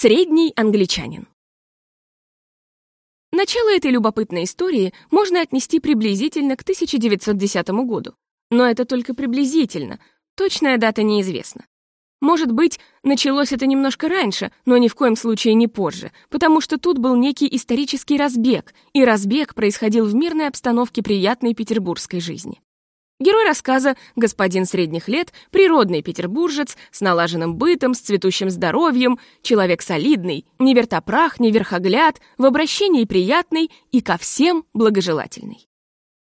Средний англичанин. Начало этой любопытной истории можно отнести приблизительно к 1910 году. Но это только приблизительно, точная дата неизвестна. Может быть, началось это немножко раньше, но ни в коем случае не позже, потому что тут был некий исторический разбег, и разбег происходил в мирной обстановке приятной петербургской жизни. Герой рассказа — господин средних лет, природный петербуржец, с налаженным бытом, с цветущим здоровьем, человек солидный, не вертопрах, не верхогляд, в обращении приятный и ко всем благожелательный.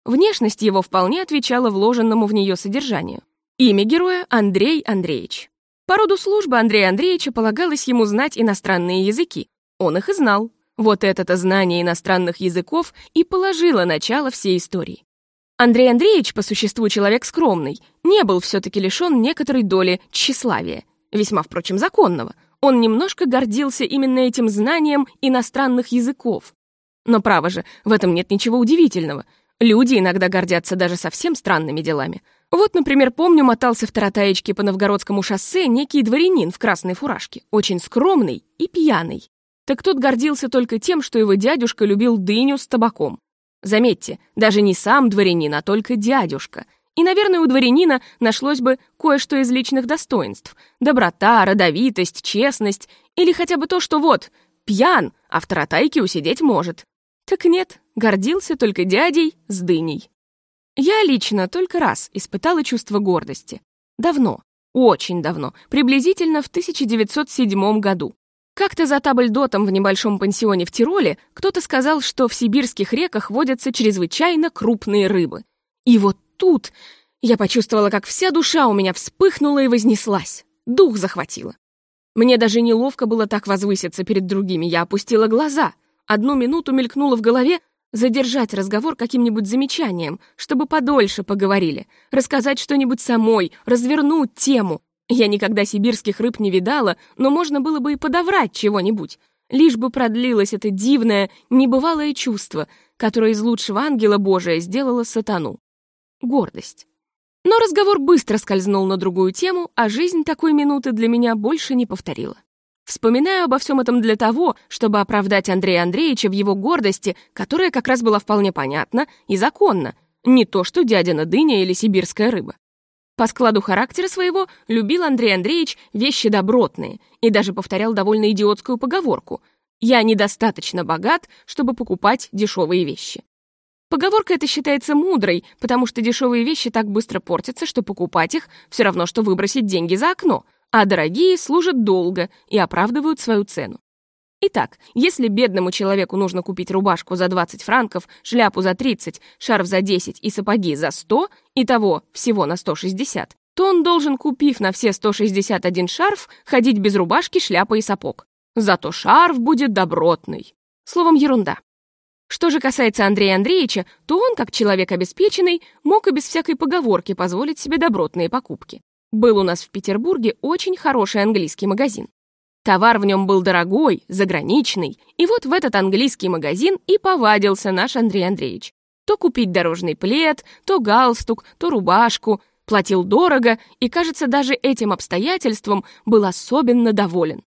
Внешность его вполне отвечала вложенному в нее содержанию. Имя героя — Андрей Андреевич. По роду службы Андрея Андреевича полагалось ему знать иностранные языки. Он их и знал. Вот это-то знание иностранных языков и положило начало всей истории. Андрей Андреевич, по существу человек скромный, не был все-таки лишен некоторой доли тщеславия, весьма, впрочем, законного. Он немножко гордился именно этим знанием иностранных языков. Но, право же, в этом нет ничего удивительного. Люди иногда гордятся даже совсем странными делами. Вот, например, помню, мотался в Таратаечке по Новгородскому шоссе некий дворянин в красной фуражке, очень скромный и пьяный. Так тот гордился только тем, что его дядюшка любил дыню с табаком. Заметьте, даже не сам дворянин, а только дядюшка. И, наверное, у дворянина нашлось бы кое-что из личных достоинств. Доброта, родовитость, честность. Или хотя бы то, что вот, пьян, а в таратайке усидеть может. Так нет, гордился только дядей с дыней. Я лично только раз испытала чувство гордости. Давно, очень давно, приблизительно в 1907 году. Как-то за табльдотом в небольшом пансионе в Тироле кто-то сказал, что в сибирских реках водятся чрезвычайно крупные рыбы. И вот тут я почувствовала, как вся душа у меня вспыхнула и вознеслась. Дух захватила. Мне даже неловко было так возвыситься перед другими. Я опустила глаза. Одну минуту мелькнула в голове задержать разговор каким-нибудь замечанием, чтобы подольше поговорили, рассказать что-нибудь самой, развернуть тему. Я никогда сибирских рыб не видала, но можно было бы и подоврать чего-нибудь, лишь бы продлилось это дивное, небывалое чувство, которое из лучшего ангела Божия сделало сатану. Гордость. Но разговор быстро скользнул на другую тему, а жизнь такой минуты для меня больше не повторила. Вспоминаю обо всем этом для того, чтобы оправдать Андрея Андреевича в его гордости, которая как раз была вполне понятна и законна, не то что дядина дыня или сибирская рыба. По складу характера своего любил Андрей Андреевич вещи добротные и даже повторял довольно идиотскую поговорку «Я недостаточно богат, чтобы покупать дешевые вещи». Поговорка эта считается мудрой, потому что дешевые вещи так быстро портятся, что покупать их все равно, что выбросить деньги за окно, а дорогие служат долго и оправдывают свою цену. Итак, если бедному человеку нужно купить рубашку за 20 франков, шляпу за 30, шарф за 10 и сапоги за 100, и того всего на 160, то он должен, купив на все 161 шарф, ходить без рубашки, шляпы и сапог. Зато шарф будет добротный. Словом, ерунда. Что же касается Андрея Андреевича, то он, как человек обеспеченный, мог и без всякой поговорки позволить себе добротные покупки. Был у нас в Петербурге очень хороший английский магазин. Товар в нем был дорогой, заграничный, и вот в этот английский магазин и повадился наш Андрей Андреевич. То купить дорожный плед, то галстук, то рубашку, платил дорого и, кажется, даже этим обстоятельством был особенно доволен.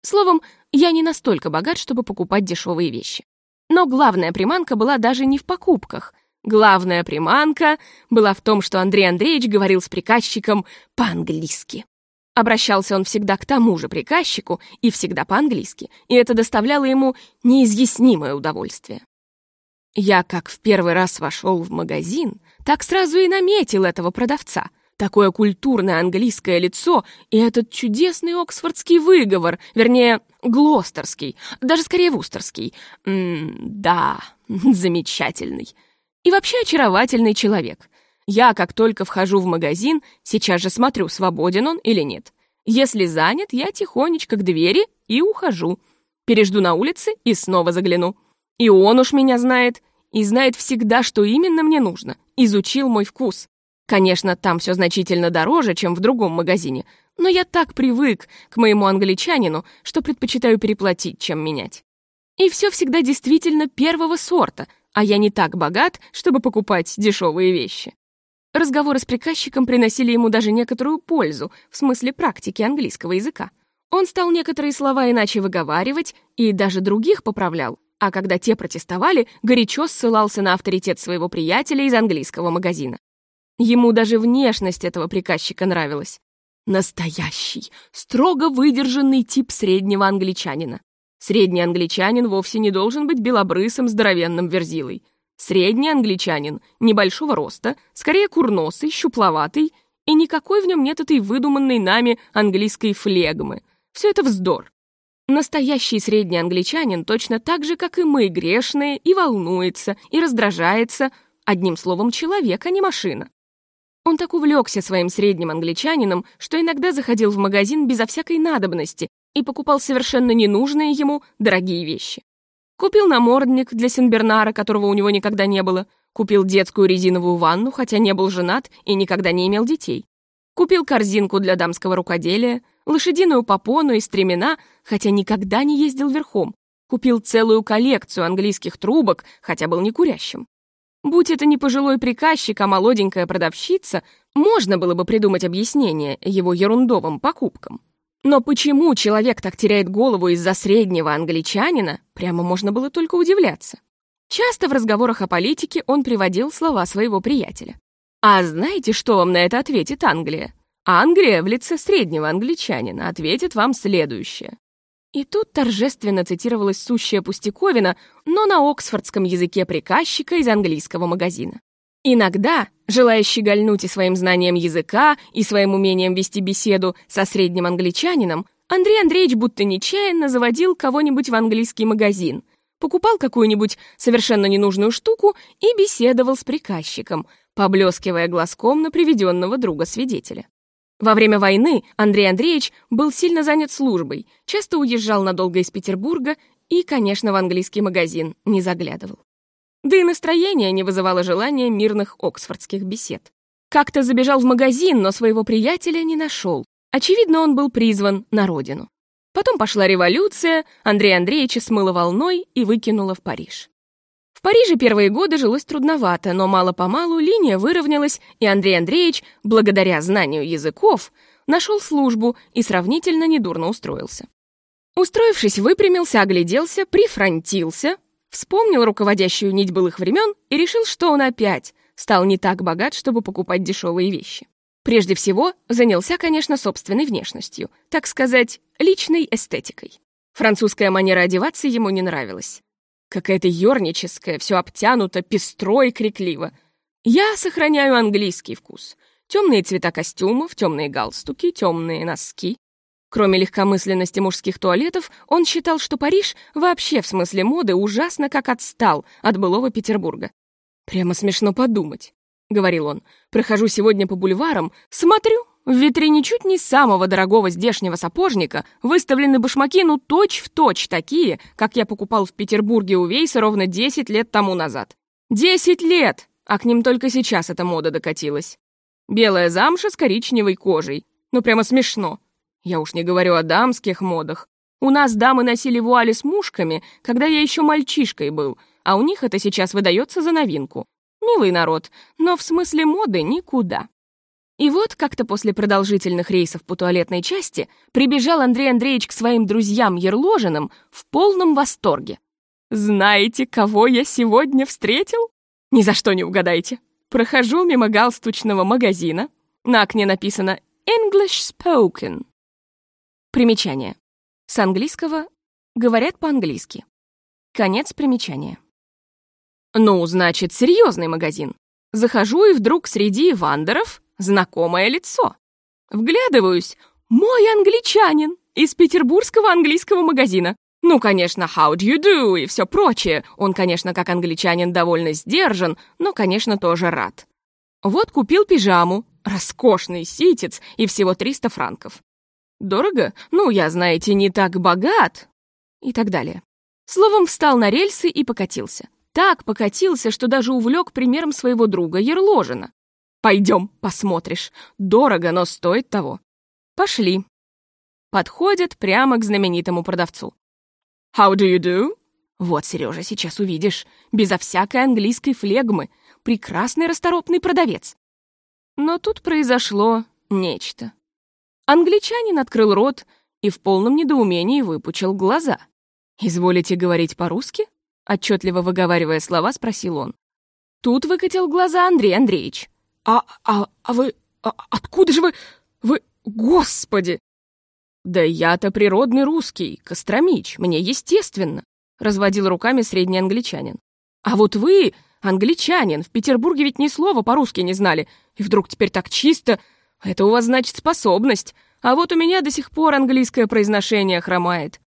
Словом, я не настолько богат, чтобы покупать дешевые вещи. Но главная приманка была даже не в покупках. Главная приманка была в том, что Андрей Андреевич говорил с приказчиком по-английски. Обращался он всегда к тому же приказчику и всегда по-английски, и это доставляло ему неизъяснимое удовольствие. Я, как в первый раз вошел в магазин, так сразу и наметил этого продавца. Такое культурное английское лицо и этот чудесный оксфордский выговор, вернее, глостерский, даже скорее вустерский. М да, замечательный. И вообще очаровательный человек. Я, как только вхожу в магазин, сейчас же смотрю, свободен он или нет. Если занят, я тихонечко к двери и ухожу. Пережду на улице и снова загляну. И он уж меня знает, и знает всегда, что именно мне нужно. Изучил мой вкус. Конечно, там все значительно дороже, чем в другом магазине, но я так привык к моему англичанину, что предпочитаю переплатить, чем менять. И все всегда действительно первого сорта, а я не так богат, чтобы покупать дешевые вещи. Разговоры с приказчиком приносили ему даже некоторую пользу в смысле практики английского языка. Он стал некоторые слова иначе выговаривать и даже других поправлял, а когда те протестовали, горячо ссылался на авторитет своего приятеля из английского магазина. Ему даже внешность этого приказчика нравилась. Настоящий, строго выдержанный тип среднего англичанина. Средний англичанин вовсе не должен быть белобрысым здоровенным верзилой. Средний англичанин, небольшого роста, скорее курносый, щупловатый, и никакой в нем нет этой выдуманной нами английской флегмы. Все это вздор. Настоящий средний англичанин точно так же, как и мы, грешные, и волнуется, и раздражается, одним словом, человек, а не машина. Он так увлекся своим средним англичанином, что иногда заходил в магазин безо всякой надобности и покупал совершенно ненужные ему дорогие вещи. Купил намордник для Сенбернара, которого у него никогда не было. Купил детскую резиновую ванну, хотя не был женат и никогда не имел детей. Купил корзинку для дамского рукоделия, лошадиную попону и стремена, хотя никогда не ездил верхом. Купил целую коллекцию английских трубок, хотя был не курящим. Будь это не пожилой приказчик, а молоденькая продавщица, можно было бы придумать объяснение его ерундовым покупкам. Но почему человек так теряет голову из-за среднего англичанина, прямо можно было только удивляться. Часто в разговорах о политике он приводил слова своего приятеля. «А знаете, что вам на это ответит Англия? Англия в лице среднего англичанина ответит вам следующее». И тут торжественно цитировалась сущая пустяковина, но на оксфордском языке приказчика из английского магазина. Иногда, желая щегольнуть и своим знанием языка, и своим умением вести беседу со средним англичанином, Андрей Андреевич будто нечаянно заводил кого-нибудь в английский магазин, покупал какую-нибудь совершенно ненужную штуку и беседовал с приказчиком, поблескивая глазком на приведенного друга-свидетеля. Во время войны Андрей Андреевич был сильно занят службой, часто уезжал надолго из Петербурга и, конечно, в английский магазин не заглядывал. Да и настроение не вызывало желания мирных оксфордских бесед. Как-то забежал в магазин, но своего приятеля не нашел. Очевидно, он был призван на родину. Потом пошла революция, Андрей Андреевича смыло волной и выкинуло в Париж. В Париже первые годы жилось трудновато, но мало-помалу линия выровнялась, и Андрей Андреевич, благодаря знанию языков, нашел службу и сравнительно недурно устроился. Устроившись, выпрямился, огляделся, прифронтился, Вспомнил руководящую нить былых времен и решил, что он опять стал не так богат, чтобы покупать дешевые вещи. Прежде всего, занялся, конечно, собственной внешностью, так сказать, личной эстетикой. Французская манера одеваться ему не нравилась. Какая-то ёрническая, все обтянуто, пестро и крикливо. Я сохраняю английский вкус. Темные цвета костюмов, темные галстуки, темные носки. Кроме легкомысленности мужских туалетов, он считал, что Париж вообще в смысле моды ужасно как отстал от былого Петербурга. «Прямо смешно подумать», — говорил он. «Прохожу сегодня по бульварам, смотрю, в витрине чуть не самого дорогого здешнего сапожника выставлены башмаки, ну точь-в-точь такие, как я покупал в Петербурге у Вейса ровно 10 лет тому назад. 10 лет! А к ним только сейчас эта мода докатилась. Белая замша с коричневой кожей. Ну прямо смешно. Я уж не говорю о дамских модах. У нас дамы носили вуали с мушками, когда я еще мальчишкой был, а у них это сейчас выдается за новинку. Милый народ, но в смысле моды никуда. И вот как-то после продолжительных рейсов по туалетной части прибежал Андрей Андреевич к своим друзьям-ерложинам в полном восторге. «Знаете, кого я сегодня встретил?» «Ни за что не угадайте. Прохожу мимо галстучного магазина. На окне написано «English spoken». Примечание. С английского говорят по-английски. Конец примечания. Ну, значит, серьезный магазин. Захожу, и вдруг среди вандеров знакомое лицо. Вглядываюсь. Мой англичанин из петербургского английского магазина. Ну, конечно, how do you do и все прочее. Он, конечно, как англичанин довольно сдержан, но, конечно, тоже рад. Вот купил пижаму, роскошный ситец и всего 300 франков. Дорого? Ну, я, знаете, не так богат. И так далее. Словом, встал на рельсы и покатился. Так покатился, что даже увлек примером своего друга Ерложина. «Пойдем, посмотришь. Дорого, но стоит того». Пошли. Подходят прямо к знаменитому продавцу. «How do you do?» Вот, Сережа, сейчас увидишь. Безо всякой английской флегмы. Прекрасный расторопный продавец. Но тут произошло нечто. Англичанин открыл рот и в полном недоумении выпучил глаза. «Изволите говорить по-русски?» Отчетливо выговаривая слова, спросил он. Тут выкатил глаза Андрей Андреевич. «А, а, а вы... А, откуда же вы... Вы... Господи!» «Да я-то природный русский, Костромич, мне естественно», разводил руками средний англичанин. «А вот вы, англичанин, в Петербурге ведь ни слова по-русски не знали, и вдруг теперь так чисто. Это у вас, значит, способность, а вот у меня до сих пор английское произношение хромает».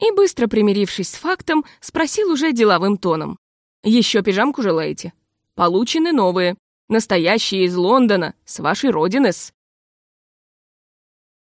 И, быстро примирившись с фактом, спросил уже деловым тоном. «Еще пижамку желаете? Получены новые, настоящие из Лондона, с вашей родины-с».